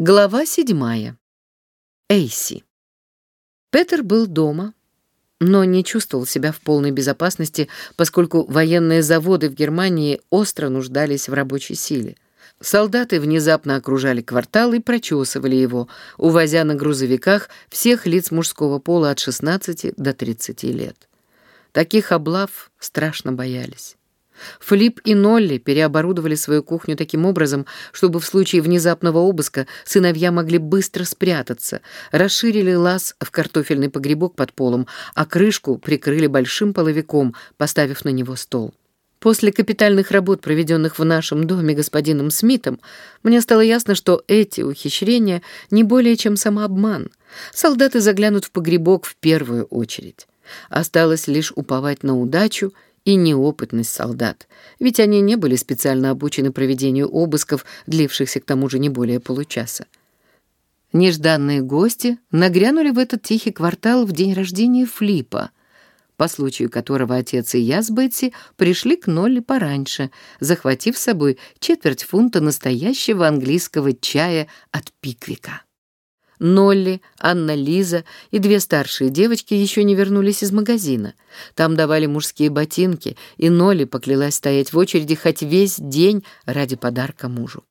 Глава седьмая. Эйси. Петер был дома, но не чувствовал себя в полной безопасности, поскольку военные заводы в Германии остро нуждались в рабочей силе. Солдаты внезапно окружали квартал и прочесывали его, увозя на грузовиках всех лиц мужского пола от 16 до 30 лет. Таких облав страшно боялись. Флип и Нолли переоборудовали свою кухню таким образом, чтобы в случае внезапного обыска сыновья могли быстро спрятаться, расширили лаз в картофельный погребок под полом, а крышку прикрыли большим половиком, поставив на него стол. После капитальных работ, проведенных в нашем доме господином Смитом, мне стало ясно, что эти ухищрения не более чем самообман. Солдаты заглянут в погребок в первую очередь. Осталось лишь уповать на удачу — и неопытность солдат, ведь они не были специально обучены проведению обысков, длившихся к тому же не более получаса. Нежданные гости нагрянули в этот тихий квартал в день рождения Флипа, по случаю которого отец и я с Бетси пришли к Нолли пораньше, захватив с собой четверть фунта настоящего английского чая от Пиквика. Нолли, Анна Лиза и две старшие девочки еще не вернулись из магазина. Там давали мужские ботинки, и Нолли поклялась стоять в очереди хоть весь день ради подарка мужу.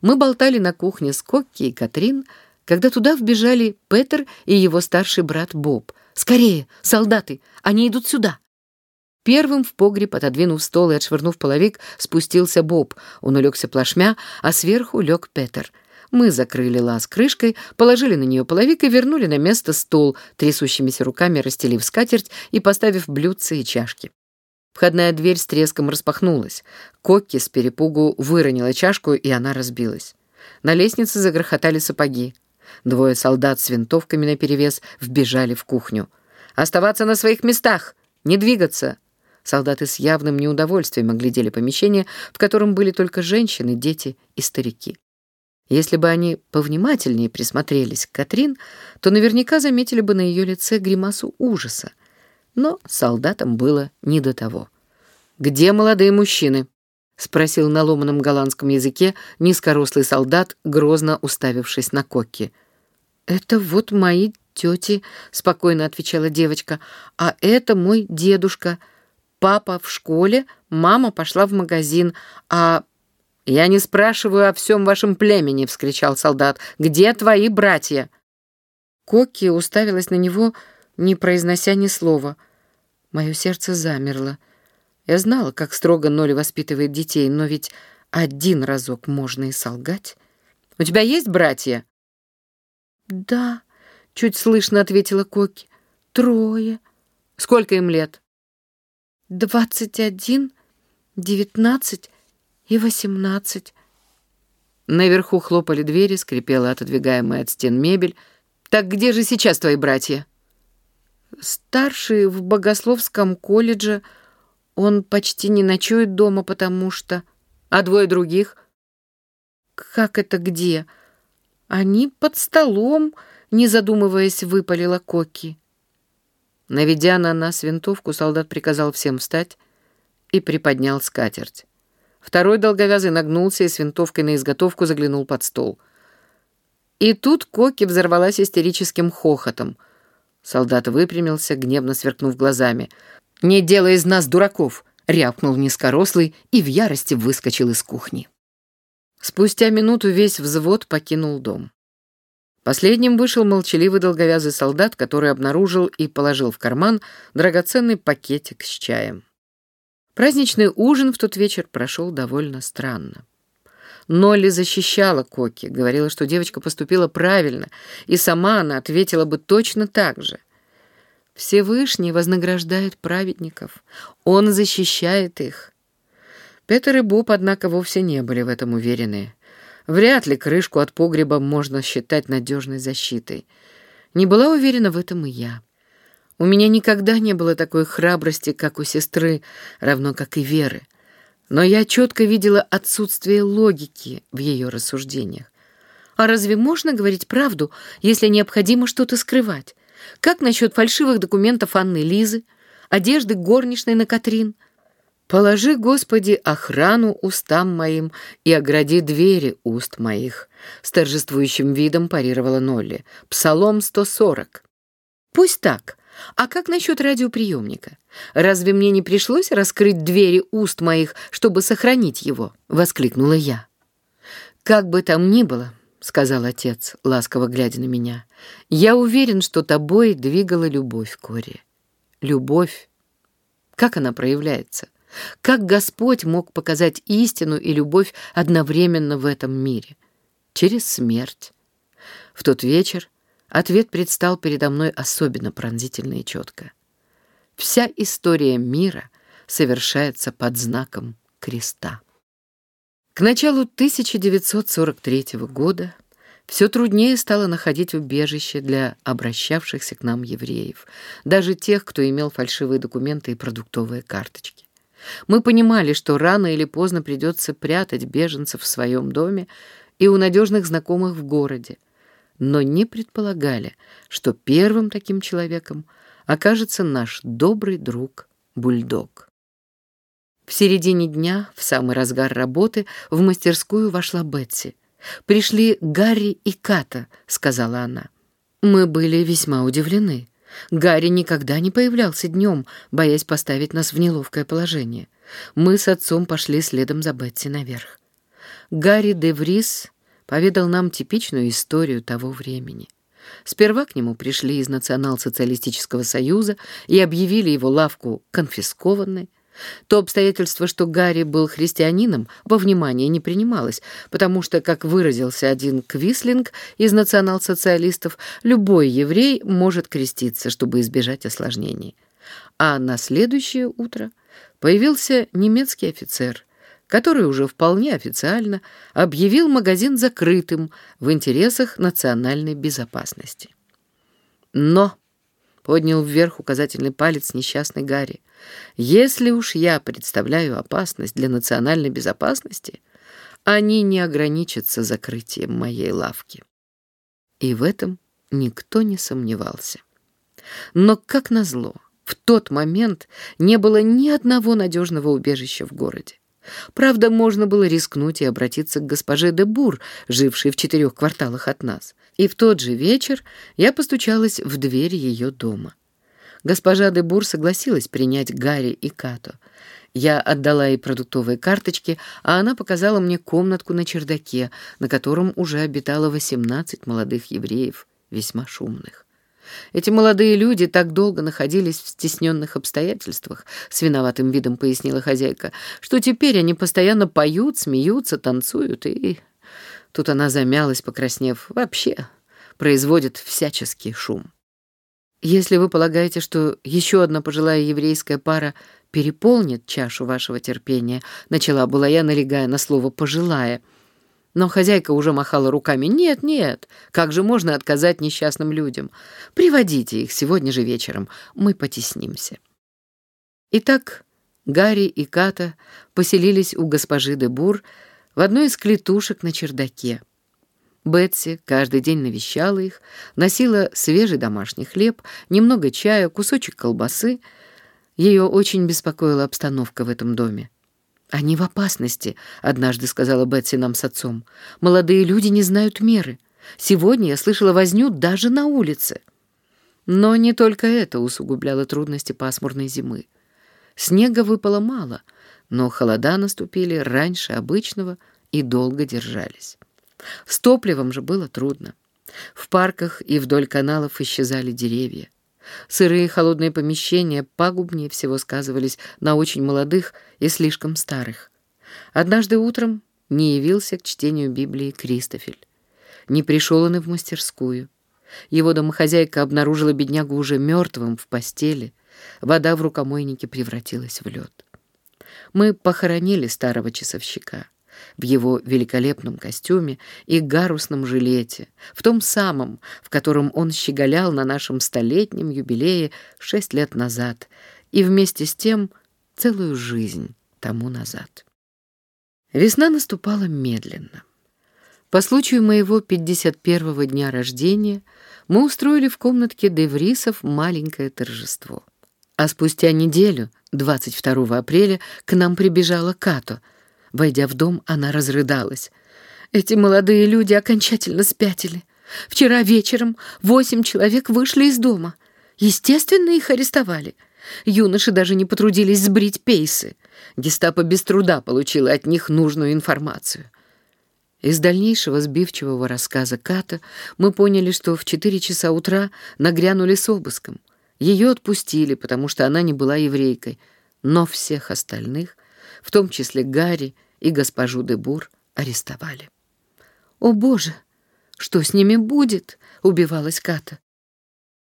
Мы болтали на кухне с Кокки и Катрин, когда туда вбежали Петер и его старший брат Боб. «Скорее, солдаты! Они идут сюда!» Первым в погреб, отодвинув стол и отшвырнув половик, спустился Боб. Он улегся плашмя, а сверху лег Петер — мы закрыли лаз крышкой, положили на нее половик и вернули на место стол, трясущимися руками расстелив скатерть и поставив блюдца и чашки. Входная дверь с треском распахнулась. Кокки с перепугу выронила чашку, и она разбилась. На лестнице загрохотали сапоги. Двое солдат с винтовками наперевес вбежали в кухню. «Оставаться на своих местах! Не двигаться!» Солдаты с явным неудовольствием оглядели помещение, в котором были только женщины, дети и старики. Если бы они повнимательнее присмотрелись к Катрин, то наверняка заметили бы на ее лице гримасу ужаса. Но солдатам было не до того. «Где молодые мужчины?» — спросил на ломаном голландском языке низкорослый солдат, грозно уставившись на Кокки. «Это вот мои тети», — спокойно отвечала девочка, «а это мой дедушка. Папа в школе, мама пошла в магазин, а «Я не спрашиваю о всем вашем племени», — вскричал солдат. «Где твои братья?» Кокки уставилась на него, не произнося ни слова. Мое сердце замерло. Я знала, как строго Ноли воспитывает детей, но ведь один разок можно и солгать. «У тебя есть братья?» «Да», — чуть слышно ответила Кокки. «Трое». «Сколько им лет?» «Двадцать один, девятнадцать и восемнадцать. Наверху хлопали двери, скрипела отодвигаемая от стен мебель. «Так где же сейчас твои братья?» «Старший в богословском колледже. Он почти не ночует дома, потому что...» «А двое других?» «Как это где?» «Они под столом», — не задумываясь, выпалила Коки. Наведя на нас винтовку, солдат приказал всем встать и приподнял скатерть. Второй долговязый нагнулся и с винтовкой на изготовку заглянул под стол. И тут Коки взорвалась истерическим хохотом. Солдат выпрямился, гневно сверкнув глазами. «Не делай из нас дураков!» — рявкнул низкорослый и в ярости выскочил из кухни. Спустя минуту весь взвод покинул дом. Последним вышел молчаливый долговязый солдат, который обнаружил и положил в карман драгоценный пакетик с чаем. Праздничный ужин в тот вечер прошел довольно странно. Нолли защищала Коки, говорила, что девочка поступила правильно, и сама она ответила бы точно так же. Всевышний вознаграждает праведников, он защищает их. Петер и Боб, однако, вовсе не были в этом уверены. Вряд ли крышку от погреба можно считать надежной защитой. Не была уверена в этом и я. У меня никогда не было такой храбрости, как у сестры, равно как и Веры. Но я четко видела отсутствие логики в ее рассуждениях. А разве можно говорить правду, если необходимо что-то скрывать? Как насчет фальшивых документов Анны Лизы, одежды горничной на Катрин? «Положи, Господи, охрану устам моим и огради двери уст моих», — с торжествующим видом парировала Нолли. «Псалом 140». «Пусть так. А как насчет радиоприемника? Разве мне не пришлось раскрыть двери уст моих, чтобы сохранить его?» — воскликнула я. «Как бы там ни было», — сказал отец, ласково глядя на меня, — «я уверен, что тобой двигала любовь, Кори. Любовь. Как она проявляется?» Как Господь мог показать истину и любовь одновременно в этом мире? Через смерть. В тот вечер ответ предстал передо мной особенно пронзительно и четко. Вся история мира совершается под знаком креста. К началу 1943 года все труднее стало находить убежище для обращавшихся к нам евреев, даже тех, кто имел фальшивые документы и продуктовые карточки. Мы понимали, что рано или поздно придется прятать беженцев в своем доме и у надежных знакомых в городе, но не предполагали, что первым таким человеком окажется наш добрый друг Бульдог. В середине дня, в самый разгар работы, в мастерскую вошла Бетси. «Пришли Гарри и Ката», — сказала она. Мы были весьма удивлены. Гарри никогда не появлялся днем, боясь поставить нас в неловкое положение. Мы с отцом пошли следом за Бетси наверх. Гарри де Врис поведал нам типичную историю того времени. Сперва к нему пришли из Национал-социалистического союза и объявили его лавку конфискованной, то обстоятельство, что Гарри был христианином, во внимание не принималось, потому что, как выразился один Квислинг из национал-социалистов, любой еврей может креститься, чтобы избежать осложнений. А на следующее утро появился немецкий офицер, который уже вполне официально объявил магазин закрытым в интересах национальной безопасности. Но поднял вверх указательный палец несчастный Гарри. «Если уж я представляю опасность для национальной безопасности, они не ограничатся закрытием моей лавки». И в этом никто не сомневался. Но, как назло, в тот момент не было ни одного надежного убежища в городе. Правда, можно было рискнуть и обратиться к госпоже де Бур, жившей в четырех кварталах от нас. И в тот же вечер я постучалась в дверь ее дома. Госпожа де Бур согласилась принять Гарри и Като. Я отдала ей продуктовые карточки, а она показала мне комнатку на чердаке, на котором уже обитало 18 молодых евреев, весьма шумных. Эти молодые люди так долго находились в стесненных обстоятельствах, с виноватым видом пояснила хозяйка, что теперь они постоянно поют, смеются, танцуют и Тут она замялась, покраснев. Вообще производит всяческий шум. Если вы полагаете, что еще одна пожилая еврейская пара переполнит чашу вашего терпения, начала была я, налегая на слово «пожилая», но хозяйка уже махала руками. «Нет, нет, как же можно отказать несчастным людям? Приводите их сегодня же вечером, мы потеснимся». Итак, Гарри и Ката поселились у госпожи де Бур, в одной из клетушек на чердаке. Бетси каждый день навещала их, носила свежий домашний хлеб, немного чая, кусочек колбасы. Ее очень беспокоила обстановка в этом доме. «Они в опасности», — однажды сказала Бетси нам с отцом. «Молодые люди не знают меры. Сегодня я слышала возню даже на улице». Но не только это усугубляло трудности пасмурной зимы. Снега выпало мало, но холода наступили раньше обычного и долго держались. С топливом же было трудно. В парках и вдоль каналов исчезали деревья. Сырые холодные помещения пагубнее всего сказывались на очень молодых и слишком старых. Однажды утром не явился к чтению Библии Кристофель. Не пришел он и в мастерскую. Его домохозяйка обнаружила беднягу уже мертвым в постели. Вода в рукомойнике превратилась в лед. Мы похоронили старого часовщика в его великолепном костюме и гарусном жилете, в том самом, в котором он щеголял на нашем столетнем юбилее шесть лет назад, и вместе с тем целую жизнь тому назад. Весна наступала медленно. По случаю моего 51-го дня рождения мы устроили в комнатке Деврисов маленькое торжество. А спустя неделю 22 апреля к нам прибежала Като. Войдя в дом, она разрыдалась. Эти молодые люди окончательно спятили. Вчера вечером восемь человек вышли из дома. Естественно, их арестовали. Юноши даже не потрудились сбрить пейсы. Гестапо без труда получило от них нужную информацию. Из дальнейшего сбивчивого рассказа Ката мы поняли, что в четыре часа утра нагрянули с обыском. Ее отпустили, потому что она не была еврейкой, но всех остальных, в том числе Гарри и госпожу Дебур, арестовали. «О, Боже! Что с ними будет?» — убивалась Ката.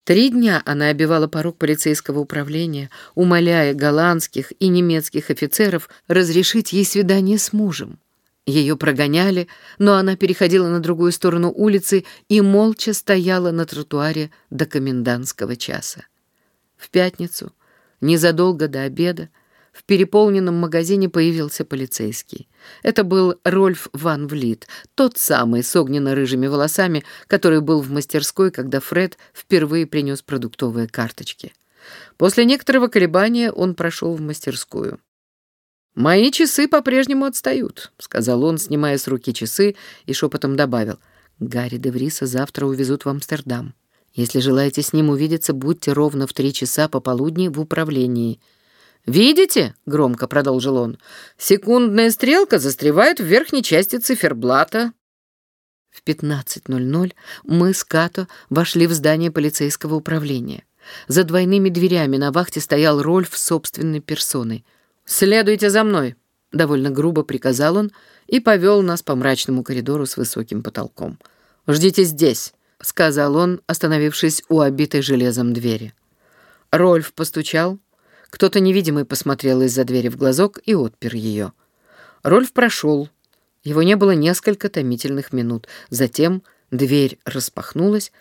Три дня она обивала порог полицейского управления, умоляя голландских и немецких офицеров разрешить ей свидание с мужем. Ее прогоняли, но она переходила на другую сторону улицы и молча стояла на тротуаре до комендантского часа. В пятницу, незадолго до обеда, в переполненном магазине появился полицейский. Это был Рольф Ван Влит, тот самый с огненно-рыжими волосами, который был в мастерской, когда Фред впервые принес продуктовые карточки. После некоторого колебания он прошел в мастерскую. «Мои часы по-прежнему отстают», — сказал он, снимая с руки часы, и шепотом добавил. «Гарри де Вриса завтра увезут в Амстердам. Если желаете с ним увидеться, будьте ровно в три часа пополудни в управлении». «Видите?» — громко продолжил он. «Секундная стрелка застревает в верхней части циферблата». В 15.00 мы с Като вошли в здание полицейского управления. За двойными дверями на вахте стоял Рольф собственной персоной. «Следуйте за мной», — довольно грубо приказал он и повел нас по мрачному коридору с высоким потолком. «Ждите здесь», — сказал он, остановившись у обитой железом двери. Рольф постучал, кто-то невидимый посмотрел из-за двери в глазок и отпер ее. Рольф прошел. Его не было несколько томительных минут. Затем дверь распахнулась,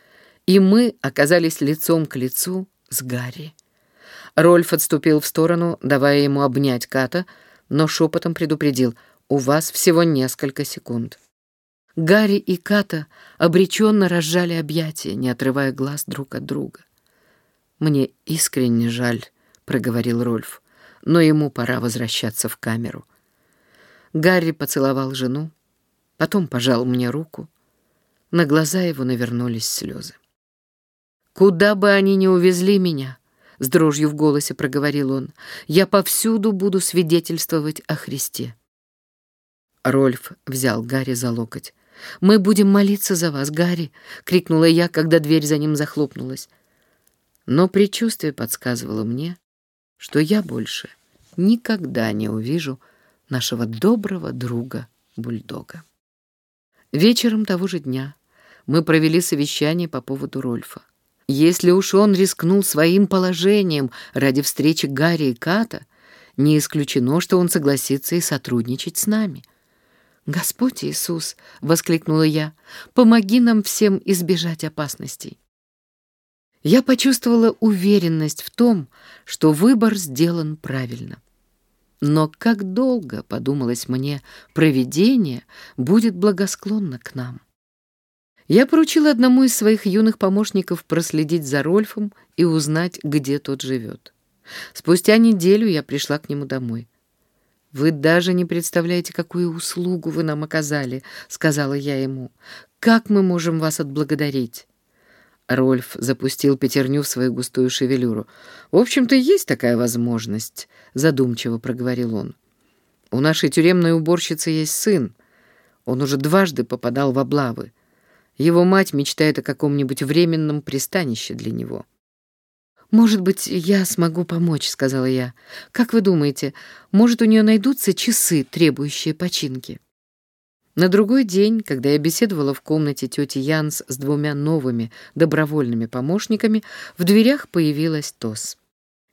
и мы оказались лицом к лицу с Гарри. Рольф отступил в сторону, давая ему обнять Ката, но шепотом предупредил «У вас всего несколько секунд». Гарри и Ката обреченно разжали объятия, не отрывая глаз друг от друга. «Мне искренне жаль», — проговорил Рольф, «но ему пора возвращаться в камеру». Гарри поцеловал жену, потом пожал мне руку. На глаза его навернулись слезы. «Куда бы они ни увезли меня», — с дрожью в голосе проговорил он, «я повсюду буду свидетельствовать о Христе». Рольф взял Гарри за локоть. «Мы будем молиться за вас, Гарри!» — крикнула я, когда дверь за ним захлопнулась. Но предчувствие подсказывало мне, что я больше никогда не увижу нашего доброго друга-бульдога. Вечером того же дня мы провели совещание по поводу Рольфа. Если уж он рискнул своим положением ради встречи Гарри и Ката, не исключено, что он согласится и сотрудничать с нами. «Господь Иисус!» — воскликнула я. «Помоги нам всем избежать опасностей!» Я почувствовала уверенность в том, что выбор сделан правильно. Но как долго, подумалось мне, провидение будет благосклонно к нам. Я поручила одному из своих юных помощников проследить за Рольфом и узнать, где тот живет. Спустя неделю я пришла к нему домой. «Вы даже не представляете, какую услугу вы нам оказали», — сказала я ему. «Как мы можем вас отблагодарить?» Рольф запустил пятерню в свою густую шевелюру. «В общем-то, есть такая возможность», — задумчиво проговорил он. «У нашей тюремной уборщицы есть сын. Он уже дважды попадал в облавы. Его мать мечтает о каком-нибудь временном пристанище для него». «Может быть, я смогу помочь», — сказала я. «Как вы думаете, может, у нее найдутся часы, требующие починки?» На другой день, когда я беседовала в комнате тети Янс с двумя новыми добровольными помощниками, в дверях появилась Тос.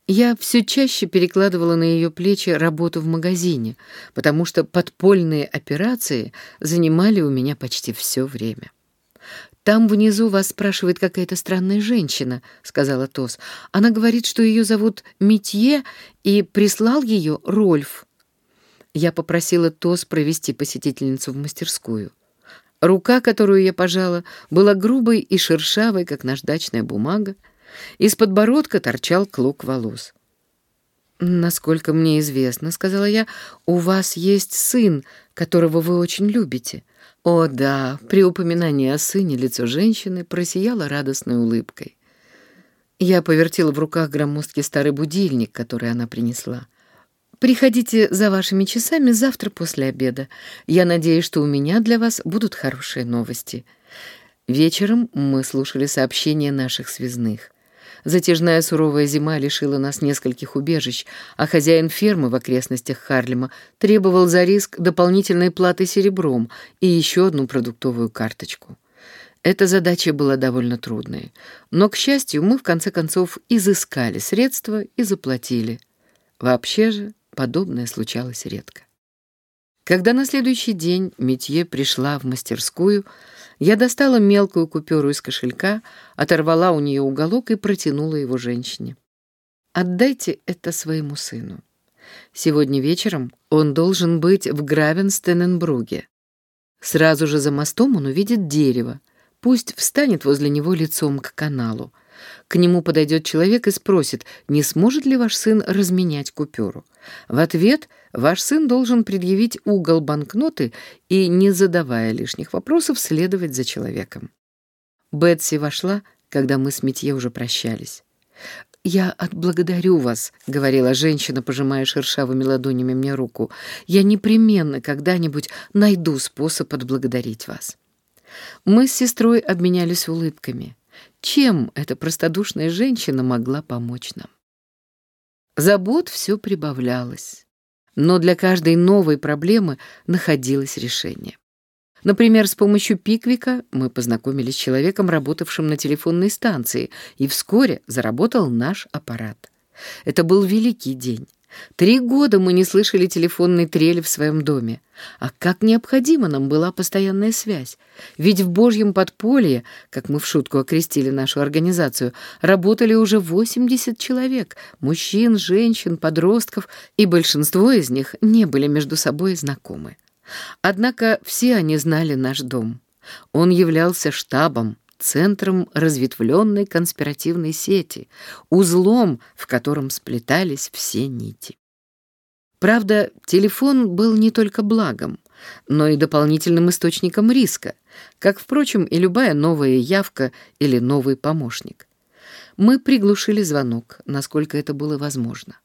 Я все чаще перекладывала на ее плечи работу в магазине, потому что подпольные операции занимали у меня почти все время. «Там внизу вас спрашивает какая-то странная женщина», — сказала Тос. «Она говорит, что ее зовут Митье, и прислал ее Рольф». Я попросила Тос провести посетительницу в мастерскую. Рука, которую я пожала, была грубой и шершавой, как наждачная бумага. Из подбородка торчал клок волос. «Насколько мне известно, — сказала я, — у вас есть сын, которого вы очень любите». О да, при упоминании о сыне лицо женщины просияло радостной улыбкой. Я повертела в руках громоздкий старый будильник, который она принесла. «Приходите за вашими часами завтра после обеда. Я надеюсь, что у меня для вас будут хорошие новости». Вечером мы слушали сообщения наших связных. Затяжная суровая зима лишила нас нескольких убежищ, а хозяин фермы в окрестностях Харлема требовал за риск дополнительной платы серебром и еще одну продуктовую карточку. Эта задача была довольно трудной, но, к счастью, мы в конце концов изыскали средства и заплатили. Вообще же подобное случалось редко. Когда на следующий день Метье пришла в мастерскую, я достала мелкую купюру из кошелька, оторвала у нее уголок и протянула его женщине. «Отдайте это своему сыну. Сегодня вечером он должен быть в Гравенстененбруге. Сразу же за мостом он увидит дерево. Пусть встанет возле него лицом к каналу. К нему подойдет человек и спросит, не сможет ли ваш сын разменять купюру. В ответ ваш сын должен предъявить угол банкноты и, не задавая лишних вопросов, следовать за человеком. Бетси вошла, когда мы с Метье уже прощались. «Я отблагодарю вас», — говорила женщина, пожимая шершавыми ладонями мне руку. «Я непременно когда-нибудь найду способ отблагодарить вас». Мы с сестрой обменялись улыбками. Чем эта простодушная женщина могла помочь нам? Забот все прибавлялось, но для каждой новой проблемы находилось решение. Например, с помощью Пиквика мы познакомились с человеком, работавшим на телефонной станции, и вскоре заработал наш аппарат. Это был великий день. Три года мы не слышали телефонной трели в своем доме. А как необходима нам была постоянная связь. Ведь в Божьем подполье, как мы в шутку окрестили нашу организацию, работали уже 80 человек, мужчин, женщин, подростков, и большинство из них не были между собой знакомы. Однако все они знали наш дом. Он являлся штабом, центром разветвленной конспиративной сети, узлом, в котором сплетались все нити. Правда, телефон был не только благом, но и дополнительным источником риска, как, впрочем, и любая новая явка или новый помощник. Мы приглушили звонок, насколько это было возможно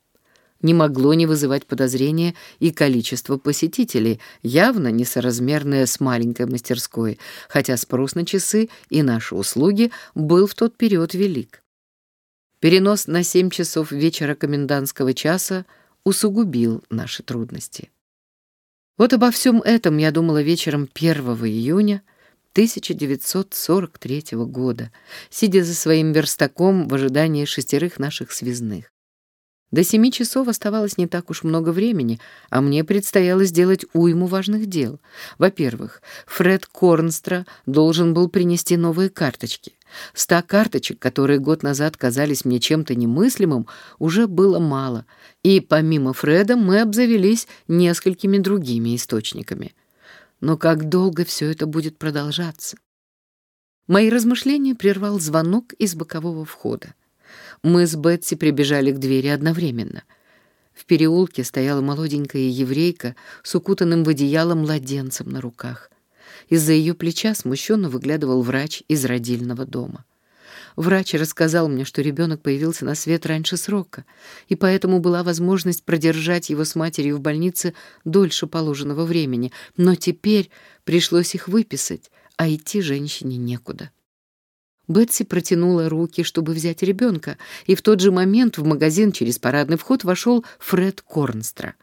не могло не вызывать подозрения и количество посетителей, явно несоразмерное с маленькой мастерской, хотя спрос на часы и наши услуги был в тот период велик. Перенос на 7 часов вечера комендантского часа усугубил наши трудности. Вот обо всем этом я думала вечером 1 июня 1943 года, сидя за своим верстаком в ожидании шестерых наших связных. До семи часов оставалось не так уж много времени, а мне предстояло сделать уйму важных дел. Во-первых, Фред Корнстра должен был принести новые карточки. Ста карточек, которые год назад казались мне чем-то немыслимым, уже было мало, и помимо Фреда мы обзавелись несколькими другими источниками. Но как долго все это будет продолжаться? Мои размышления прервал звонок из бокового входа. Мы с Бетси прибежали к двери одновременно. В переулке стояла молоденькая еврейка с укутанным в одеяло младенцем на руках. Из-за ее плеча смущенно выглядывал врач из родильного дома. Врач рассказал мне, что ребенок появился на свет раньше срока, и поэтому была возможность продержать его с матерью в больнице дольше положенного времени, но теперь пришлось их выписать, а идти женщине некуда. Бетси протянула руки, чтобы взять ребенка, и в тот же момент в магазин через парадный вход вошел Фред Корнстра.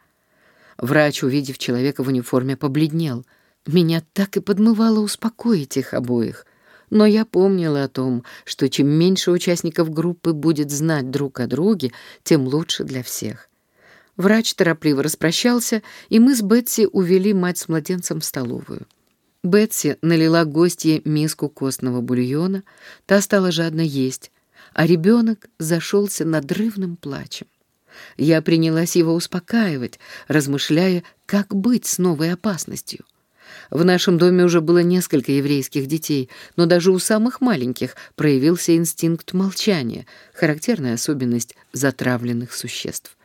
Врач, увидев человека в униформе, побледнел. Меня так и подмывало успокоить их обоих. Но я помнила о том, что чем меньше участников группы будет знать друг о друге, тем лучше для всех. Врач торопливо распрощался, и мы с Бетси увели мать с младенцем в столовую. Бетси налила гостье миску костного бульона, та стала жадно есть, а ребенок зашелся надрывным плачем. Я принялась его успокаивать, размышляя, как быть с новой опасностью. В нашем доме уже было несколько еврейских детей, но даже у самых маленьких проявился инстинкт молчания, характерная особенность затравленных существ.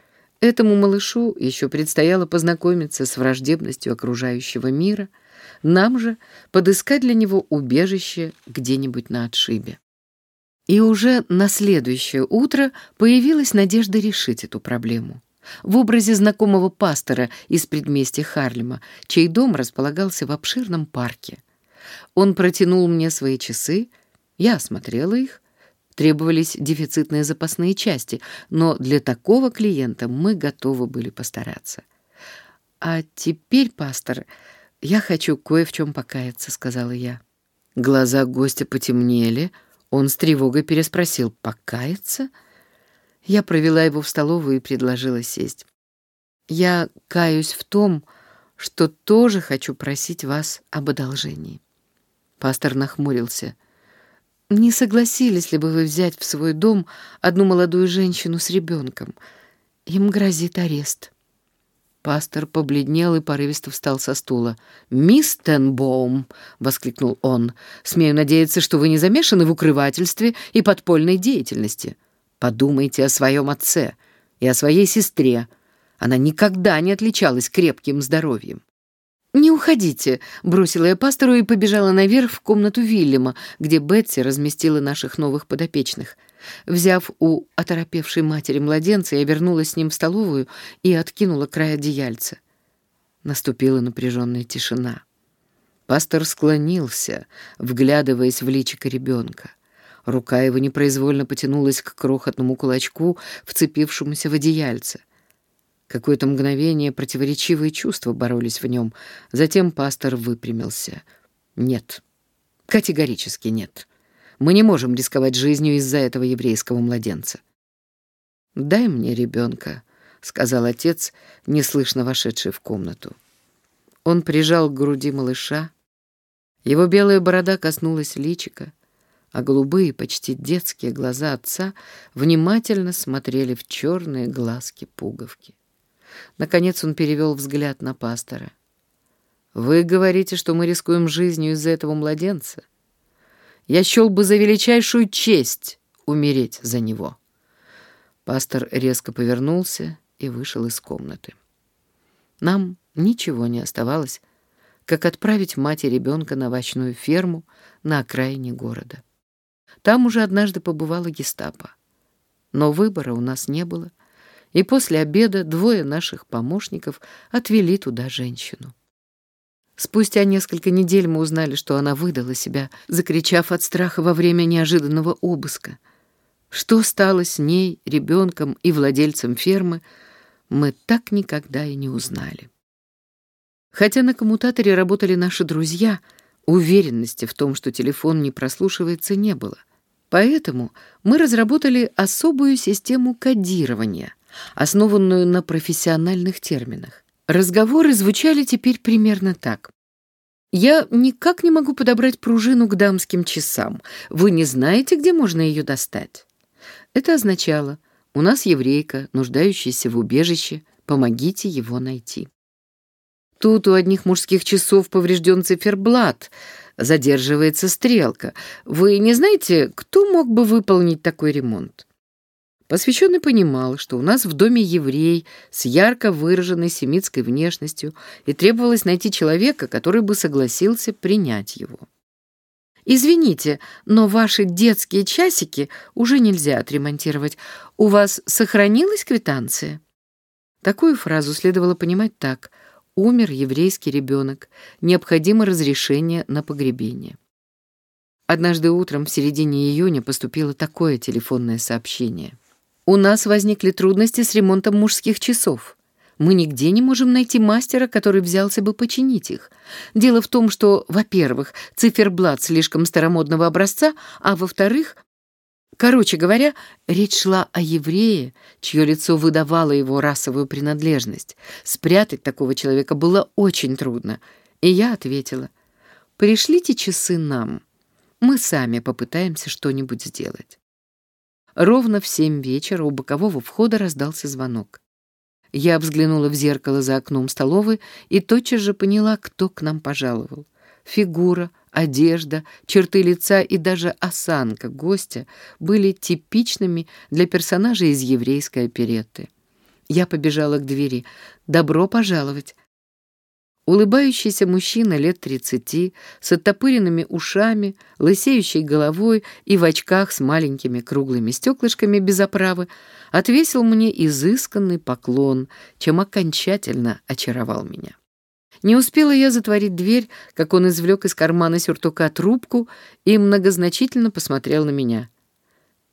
Этому малышу еще предстояло познакомиться с враждебностью окружающего мира, нам же подыскать для него убежище где-нибудь на отшибе. И уже на следующее утро появилась надежда решить эту проблему. В образе знакомого пастора из предместья Харлема, чей дом располагался в обширном парке. Он протянул мне свои часы, я осмотрела их, требовались дефицитные запасные части, но для такого клиента мы готовы были постараться. «А теперь, пастор, я хочу кое в чем покаяться», — сказала я. Глаза гостя потемнели, он с тревогой переспросил «покаяться?». Я провела его в столовую и предложила сесть. «Я каюсь в том, что тоже хочу просить вас об одолжении». Пастор нахмурился — не согласились ли бы вы взять в свой дом одну молодую женщину с ребенком? Им грозит арест». Пастор побледнел и порывисто встал со стула. «Мисс Тенбоум!» — воскликнул он. «Смею надеяться, что вы не замешаны в укрывательстве и подпольной деятельности. Подумайте о своем отце и о своей сестре. Она никогда не отличалась крепким здоровьем. «Не уходите», — бросила я пастору и побежала наверх в комнату Вильяма, где Бетси разместила наших новых подопечных. Взяв у оторопевшей матери младенца, я вернулась с ним в столовую и откинула край одеяльца. Наступила напряженная тишина. Пастор склонился, вглядываясь в личико ребенка. Рука его непроизвольно потянулась к крохотному кулачку, вцепившемуся в одеяльце. Какое-то мгновение противоречивые чувства боролись в нем. Затем пастор выпрямился. «Нет. Категорически нет. Мы не можем рисковать жизнью из-за этого еврейского младенца». «Дай мне ребенка», — сказал отец, неслышно вошедший в комнату. Он прижал к груди малыша. Его белая борода коснулась личика, а голубые, почти детские глаза отца внимательно смотрели в черные глазки-пуговки. Наконец он перевел взгляд на пастора. «Вы говорите, что мы рискуем жизнью из-за этого младенца? Я счел бы за величайшую честь умереть за него». Пастор резко повернулся и вышел из комнаты. Нам ничего не оставалось, как отправить мать и ребенка на овощную ферму на окраине города. Там уже однажды побывала гестапо. Но выбора у нас не было, и после обеда двое наших помощников отвели туда женщину. Спустя несколько недель мы узнали, что она выдала себя, закричав от страха во время неожиданного обыска. Что стало с ней, ребенком и владельцем фермы, мы так никогда и не узнали. Хотя на коммутаторе работали наши друзья, уверенности в том, что телефон не прослушивается, не было. Поэтому мы разработали особую систему кодирования — основанную на профессиональных терминах. Разговоры звучали теперь примерно так. «Я никак не могу подобрать пружину к дамским часам. Вы не знаете, где можно ее достать?» Это означало «У нас еврейка, нуждающаяся в убежище, помогите его найти». Тут у одних мужских часов поврежден циферблат, задерживается стрелка. Вы не знаете, кто мог бы выполнить такой ремонт? Посвященный понимал, что у нас в доме еврей с ярко выраженной семитской внешностью, и требовалось найти человека, который бы согласился принять его. «Извините, но ваши детские часики уже нельзя отремонтировать. У вас сохранилась квитанция?» Такую фразу следовало понимать так. «Умер еврейский ребенок. Необходимо разрешение на погребение». Однажды утром в середине июня поступило такое телефонное сообщение. У нас возникли трудности с ремонтом мужских часов. Мы нигде не можем найти мастера, который взялся бы починить их. Дело в том, что, во-первых, циферблат слишком старомодного образца, а во-вторых, короче говоря, речь шла о еврее, чье лицо выдавало его расовую принадлежность. Спрятать такого человека было очень трудно. И я ответила, «Пришлите часы нам. Мы сами попытаемся что-нибудь сделать». Ровно в семь вечера у бокового входа раздался звонок. Я взглянула в зеркало за окном столовой и тотчас же поняла, кто к нам пожаловал. Фигура, одежда, черты лица и даже осанка гостя были типичными для персонажа из еврейской оперетты. Я побежала к двери. «Добро пожаловать!» Улыбающийся мужчина лет тридцати, с оттопыренными ушами, лысеющей головой и в очках с маленькими круглыми стеклышками без оправы, отвесил мне изысканный поклон, чем окончательно очаровал меня. Не успела я затворить дверь, как он извлек из кармана сюртука трубку и многозначительно посмотрел на меня.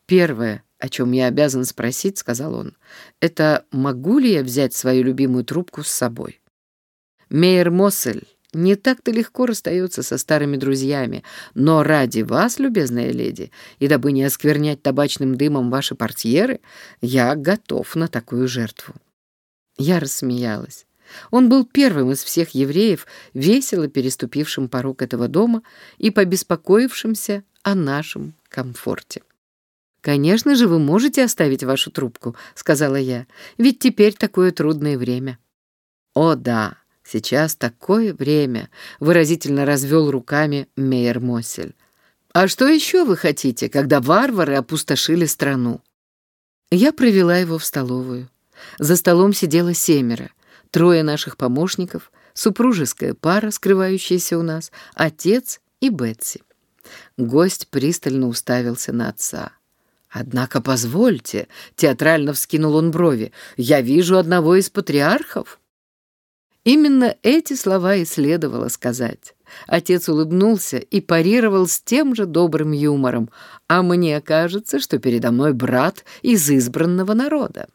«Первое, о чем я обязан спросить, — сказал он, — это могу ли я взять свою любимую трубку с собой?» Мейер Моссель не так-то легко расстается со старыми друзьями, но ради вас, любезная леди, и дабы не осквернять табачным дымом ваши портьеры, я готов на такую жертву». Я рассмеялась. Он был первым из всех евреев, весело переступившим порог этого дома и побеспокоившимся о нашем комфорте. «Конечно же, вы можете оставить вашу трубку», — сказала я, — «ведь теперь такое трудное время». «О, да», Сейчас такое время, выразительно развел руками Мейер Моссель. А что еще вы хотите, когда варвары опустошили страну? Я провела его в столовую. За столом сидело семеро, трое наших помощников, супружеская пара, скрывающаяся у нас, отец и Бетси. Гость пристально уставился на отца. «Однако позвольте», — театрально вскинул он брови, — «я вижу одного из патриархов». Именно эти слова и следовало сказать. Отец улыбнулся и парировал с тем же добрым юмором, а мне кажется, что передо мной брат из избранного народа.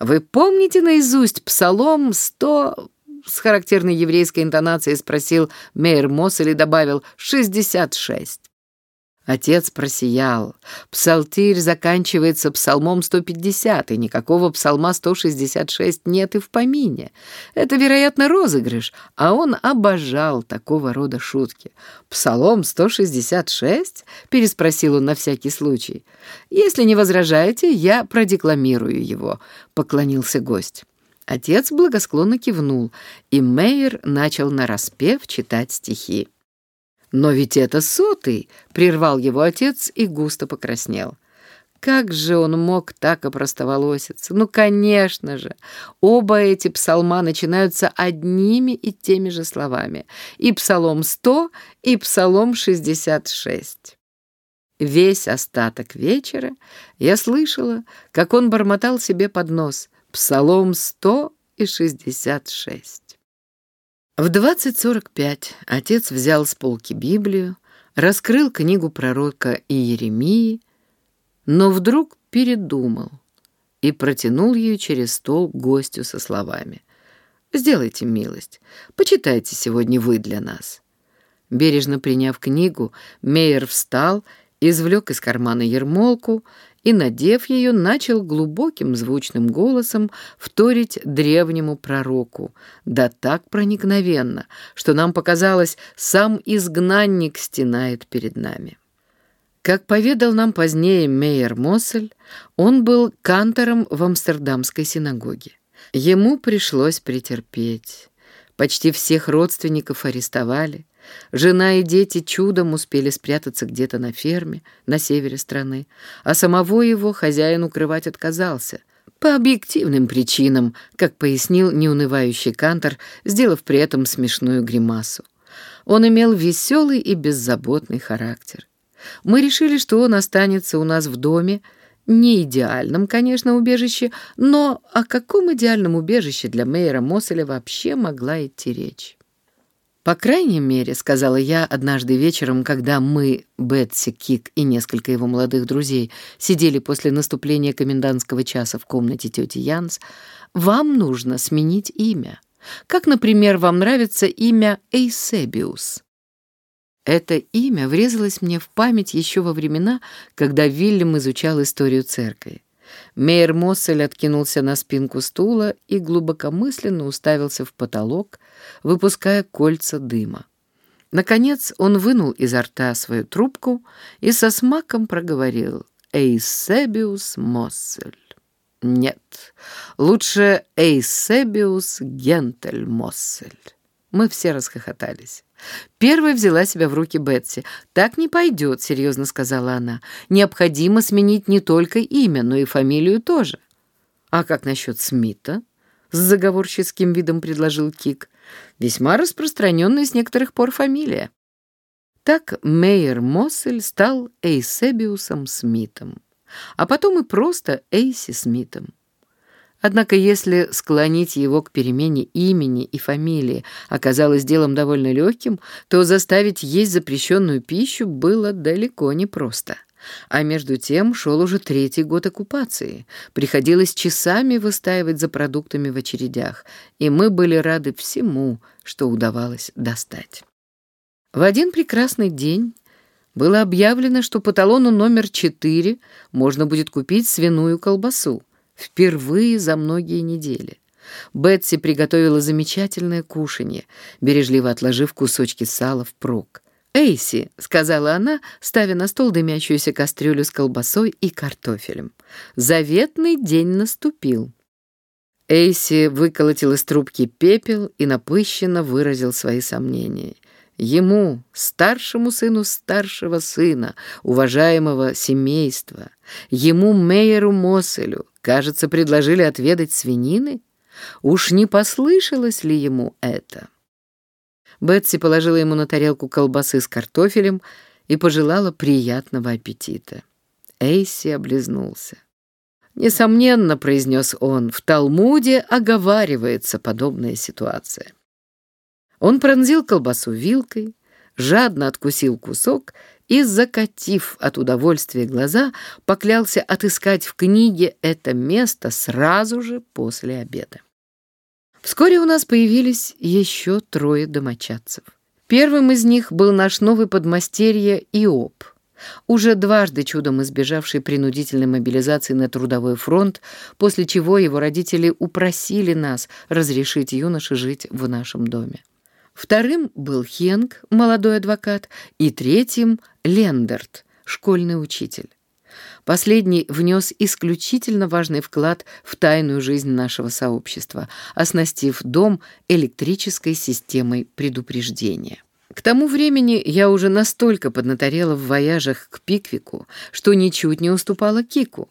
«Вы помните наизусть псалом 100...» с характерной еврейской интонацией спросил Мейер Моссель и добавил «66». Отец просиял. Псалтирь заканчивается псалмом 150, и никакого псалма 166 нет и в помине. Это, вероятно, розыгрыш, а он обожал такого рода шутки. «Псалом 166?» — переспросил он на всякий случай. «Если не возражаете, я продекламирую его», — поклонился гость. Отец благосклонно кивнул, и Мейер начал нараспев читать стихи. «Но ведь это сотый!» — прервал его отец и густо покраснел. Как же он мог так опростоволоситься? Ну, конечно же, оба эти псалма начинаются одними и теми же словами. И псалом 100, и псалом 66. Весь остаток вечера я слышала, как он бормотал себе под нос «Псалом 100 и 66». В 20.45 отец взял с полки Библию, раскрыл книгу пророка Иеремии, но вдруг передумал и протянул ее через стол гостю со словами «Сделайте милость, почитайте сегодня вы для нас». Бережно приняв книгу, Мейер встал, извлек из кармана ермолку и, надев ее, начал глубоким звучным голосом вторить древнему пророку, да так проникновенно, что нам показалось, сам изгнанник стенает перед нами. Как поведал нам позднее Мейер Моссель, он был кантором в Амстердамской синагоге. Ему пришлось претерпеть. Почти всех родственников арестовали, Жена и дети чудом успели спрятаться где-то на ферме на севере страны, а самого его хозяин укрывать отказался. По объективным причинам, как пояснил неунывающий Кантор, сделав при этом смешную гримасу. Он имел веселый и беззаботный характер. Мы решили, что он останется у нас в доме, не идеальном, конечно, убежище, но о каком идеальном убежище для Мейера Мосселя вообще могла идти речь? «По крайней мере», — сказала я однажды вечером, когда мы, Бетси, Кик и несколько его молодых друзей, сидели после наступления комендантского часа в комнате тети Янс, «вам нужно сменить имя. Как, например, вам нравится имя Эйсебиус?» Это имя врезалось мне в память еще во времена, когда Вильям изучал историю церкви. Мейер Моссель откинулся на спинку стула и глубокомысленно уставился в потолок, выпуская кольца дыма. Наконец он вынул изо рта свою трубку и со смаком проговорил «Эйсебиус Моссель». Нет, лучше Эйсебиус Гентель Моссель. Мы все расхохотались. Первой взяла себя в руки Бетси. «Так не пойдет», — серьезно сказала она. «Необходимо сменить не только имя, но и фамилию тоже». «А как насчет Смита?» — с заговорческим видом предложил Кик. «Весьма распространенная с некоторых пор фамилия». Так Мейер Моссель стал Эйсебиусом Смитом, а потом и просто Эйси Смитом. Однако если склонить его к перемене имени и фамилии оказалось делом довольно легким, то заставить есть запрещенную пищу было далеко не просто. А между тем шел уже третий год оккупации. Приходилось часами выстаивать за продуктами в очередях, и мы были рады всему, что удавалось достать. В один прекрасный день было объявлено, что по талону номер 4 можно будет купить свиную колбасу. Впервые за многие недели. Бетси приготовила замечательное кушанье, бережливо отложив кусочки сала впрок. «Эйси», — сказала она, ставя на стол дымящуюся кастрюлю с колбасой и картофелем. «Заветный день наступил». Эйси выколотил из трубки пепел и напыщенно выразил свои сомнения. Ему, старшему сыну старшего сына, уважаемого семейства, ему, Мейеру Моселю, кажется, предложили отведать свинины? Уж не послышалось ли ему это? Бетси положила ему на тарелку колбасы с картофелем и пожелала приятного аппетита. Эйси облизнулся. «Несомненно», — произнес он, — «в Талмуде оговаривается подобная ситуация». Он пронзил колбасу вилкой, жадно откусил кусок и, закатив от удовольствия глаза, поклялся отыскать в книге это место сразу же после обеда. Вскоре у нас появились еще трое домочадцев. Первым из них был наш новый подмастерье Иоп, уже дважды чудом избежавший принудительной мобилизации на трудовой фронт, после чего его родители упросили нас разрешить юноше жить в нашем доме. Вторым был Хенг, молодой адвокат, и третьим — Лендерт, школьный учитель. Последний внес исключительно важный вклад в тайную жизнь нашего сообщества, оснастив дом электрической системой предупреждения. К тому времени я уже настолько поднаторела в вояжах к Пиквику, что ничуть не уступала Кику.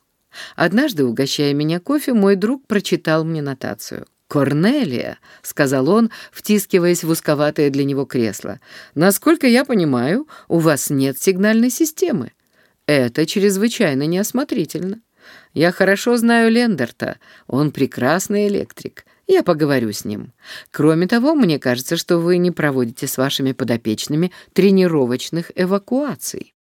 Однажды, угощая меня кофе, мой друг прочитал мне нотацию. «Корнелия», — сказал он, втискиваясь в узковатое для него кресло, «насколько я понимаю, у вас нет сигнальной системы. Это чрезвычайно неосмотрительно. Я хорошо знаю Лендерта, он прекрасный электрик. Я поговорю с ним. Кроме того, мне кажется, что вы не проводите с вашими подопечными тренировочных эвакуаций».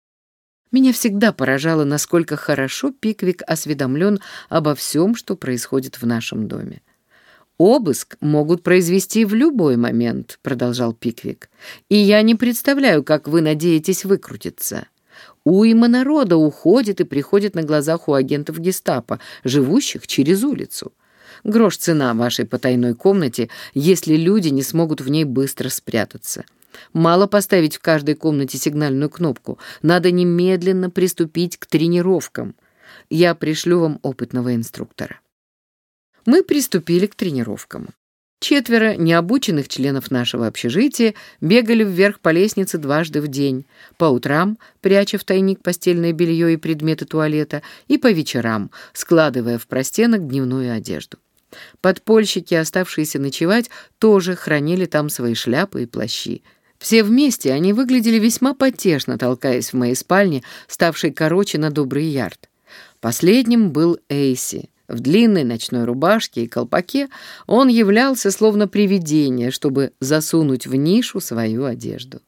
Меня всегда поражало, насколько хорошо Пиквик осведомлен обо всем, что происходит в нашем доме. «Обыск могут произвести в любой момент», — продолжал Пиквик. «И я не представляю, как вы надеетесь выкрутиться. Уйма народа уходит и приходит на глазах у агентов гестапо, живущих через улицу. Грош цена вашей потайной комнате, если люди не смогут в ней быстро спрятаться. Мало поставить в каждой комнате сигнальную кнопку, надо немедленно приступить к тренировкам. Я пришлю вам опытного инструктора». Мы приступили к тренировкам. Четверо необученных членов нашего общежития бегали вверх по лестнице дважды в день, по утрам, пряча в тайник постельное белье и предметы туалета, и по вечерам, складывая в простенок дневную одежду. Подпольщики, оставшиеся ночевать, тоже хранили там свои шляпы и плащи. Все вместе они выглядели весьма потешно, толкаясь в моей спальне, ставшей короче на добрый ярд. Последним был Эйси — в длинной ночной рубашке и колпаке он являлся словно привидение, чтобы засунуть в нишу свою одежду.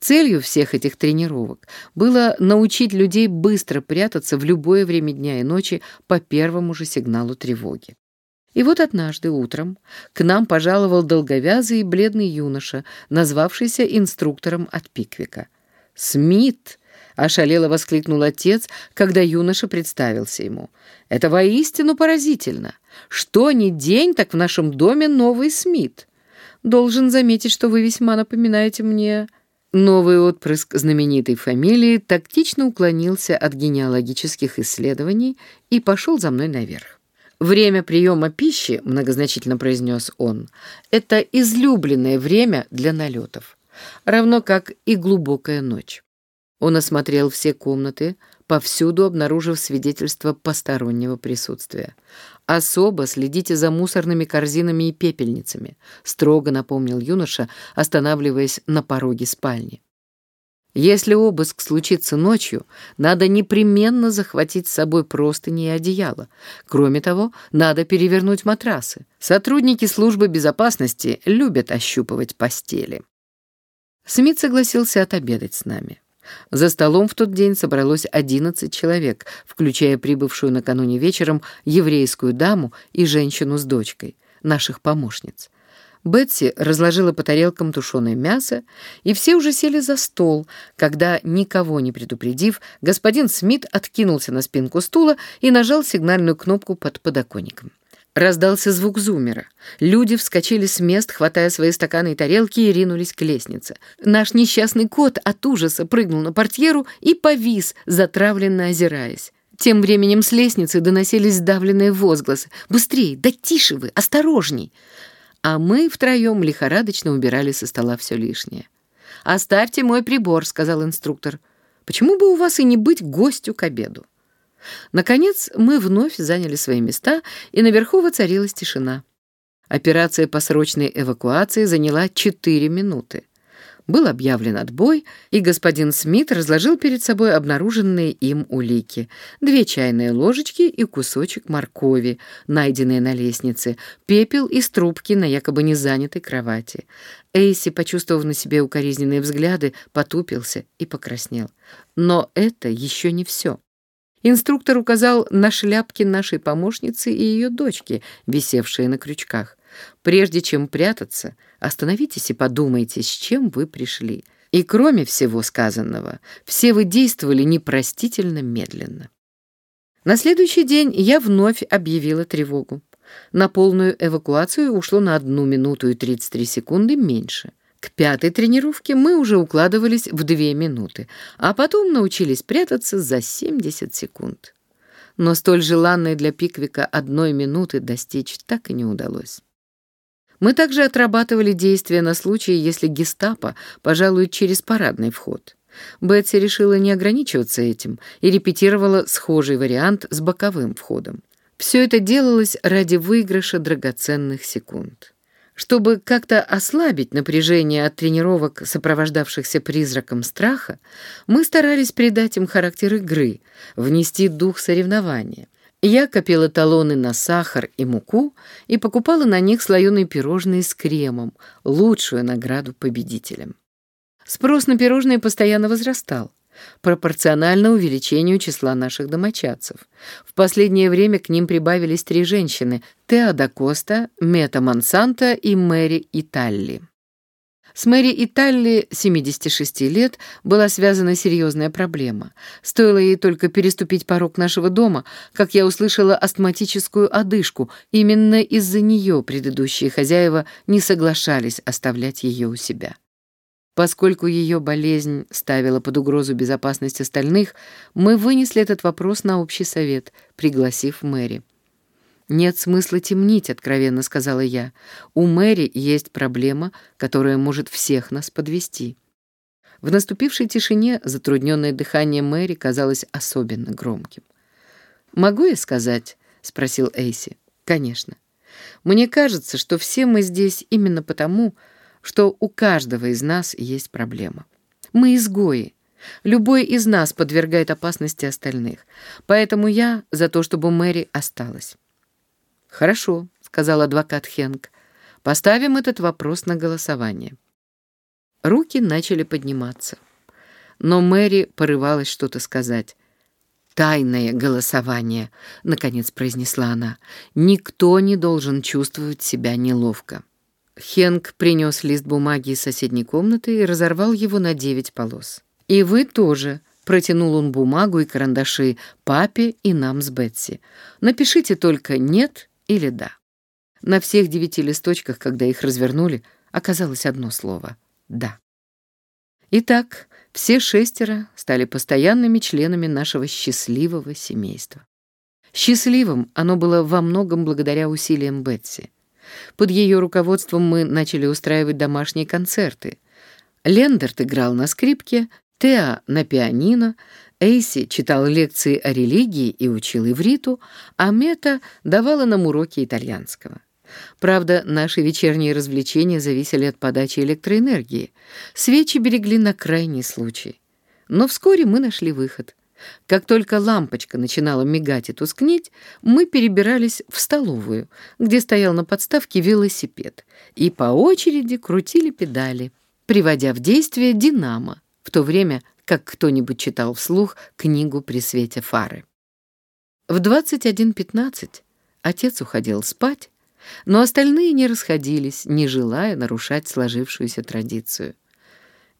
Целью всех этих тренировок было научить людей быстро прятаться в любое время дня и ночи по первому же сигналу тревоги. И вот однажды утром к нам пожаловал долговязый и бледный юноша, назвавшийся инструктором от Пиквика. «Смит!» Ошалело воскликнул отец, когда юноша представился ему. «Это воистину поразительно. Что ни день, так в нашем доме новый Смит. Должен заметить, что вы весьма напоминаете мне...» Новый отпрыск знаменитой фамилии тактично уклонился от генеалогических исследований и пошел за мной наверх. «Время приема пищи», — многозначительно произнес он, — «это излюбленное время для налетов, равно как и глубокая ночь. Он осмотрел все комнаты, повсюду обнаружив свидетельство постороннего присутствия. «Особо следите за мусорными корзинами и пепельницами», — строго напомнил юноша, останавливаясь на пороге спальни. «Если обыск случится ночью, надо непременно захватить с собой простыни и одеяло. Кроме того, надо перевернуть матрасы. Сотрудники службы безопасности любят ощупывать постели». Смит согласился отобедать с нами. За столом в тот день собралось 11 человек, включая прибывшую накануне вечером еврейскую даму и женщину с дочкой, наших помощниц. Бетси разложила по тарелкам тушеное мясо, и все уже сели за стол, когда, никого не предупредив, господин Смит откинулся на спинку стула и нажал сигнальную кнопку под подоконником. Раздался звук зумера. Люди вскочили с мест, хватая свои стаканы и тарелки, и ринулись к лестнице. Наш несчастный кот от ужаса прыгнул на портьеру и повис, затравленно озираясь. Тем временем с лестницы доносились сдавленные возгласы. «Быстрей! Да тише вы! Осторожней!» А мы втроем лихорадочно убирали со стола все лишнее. «Оставьте мой прибор», — сказал инструктор. «Почему бы у вас и не быть гостю к обеду?» Наконец мы вновь заняли свои места, и наверху воцарилась тишина. Операция по срочной эвакуации заняла 4 минуты. Был объявлен отбой, и господин Смит разложил перед собой обнаруженные им улики. Две чайные ложечки и кусочек моркови, найденные на лестнице, пепел из трубки на якобы незанятой кровати. Эйси, почувствовав на себе укоризненные взгляды, потупился и покраснел. Но это еще не все. Инструктор указал на шляпки нашей помощницы и ее дочки, висевшие на крючках. Прежде чем прятаться, остановитесь и подумайте, с чем вы пришли. И кроме всего сказанного, все вы действовали непростительно медленно. На следующий день я вновь объявила тревогу. На полную эвакуацию ушло на одну минуту и 33 секунды меньше. К пятой тренировке мы уже укладывались в две минуты, а потом научились прятаться за 70 секунд. Но столь желанной для Пиквика одной минуты достичь так и не удалось. Мы также отрабатывали действия на случай, если гестапо пожалует через парадный вход. Бетси решила не ограничиваться этим и репетировала схожий вариант с боковым входом. Все это делалось ради выигрыша драгоценных секунд. Чтобы как-то ослабить напряжение от тренировок, сопровождавшихся призраком страха, мы старались придать им характер игры, внести дух соревнования. Я копила талоны на сахар и муку и покупала на них слоеные пирожные с кремом, лучшую награду победителям. Спрос на пирожные постоянно возрастал пропорционально увеличению числа наших домочадцев. В последнее время к ним прибавились три женщины — Теода Коста, Мета Монсанто и Мэри Италли. С Мэри Италли, 76 лет, была связана серьезная проблема. Стоило ей только переступить порог нашего дома, как я услышала астматическую одышку. Именно из-за нее предыдущие хозяева не соглашались оставлять ее у себя. Поскольку ее болезнь ставила под угрозу безопасность остальных, мы вынесли этот вопрос на общий совет, пригласив Мэри. «Нет смысла темнить», — откровенно сказала я. «У Мэри есть проблема, которая может всех нас подвести». В наступившей тишине затрудненное дыхание Мэри казалось особенно громким. «Могу я сказать?» — спросил Эйси. «Конечно. Мне кажется, что все мы здесь именно потому, что у каждого из нас есть проблема. Мы изгои. Любой из нас подвергает опасности остальных. Поэтому я за то, чтобы Мэри осталась. «Хорошо», — сказал адвокат Хенк. «Поставим этот вопрос на голосование». Руки начали подниматься. Но Мэри порывалась что-то сказать. «Тайное голосование», — наконец произнесла она. «Никто не должен чувствовать себя неловко». Хенк принес лист бумаги из соседней комнаты и разорвал его на девять полос. «И вы тоже», — протянул он бумагу и карандаши папе и нам с Бетси. «Напишите только «нет» или «да». На всех девяти листочках, когда их развернули, оказалось одно слово «да». Итак, все шестеро стали постоянными членами нашего счастливого семейства. Счастливым оно было во многом благодаря усилиям Бетси. Под ее руководством мы начали устраивать домашние концерты. Лендерт играл на скрипке, Теа на пианино, Эйси читал лекции о религии и учил ивриту, а Мета давала нам уроки итальянского. Правда, наши вечерние развлечения зависели от подачи электроэнергии. Свечи берегли на крайний случай. Но вскоре мы нашли выход. Как только лампочка начинала мигать и тускнеть, мы перебирались в столовую, где стоял на подставке велосипед, и по очереди крутили педали, приводя в действие динамо, в то время как кто-нибудь читал вслух книгу при свете фары. В 21.15 отец уходил спать, но остальные не расходились, не желая нарушать сложившуюся традицию.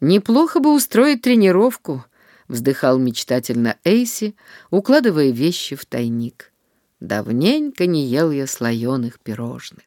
«Неплохо бы устроить тренировку», — вздыхал мечтательно Эйси, укладывая вещи в тайник. «Давненько не ел я слоеных пирожных».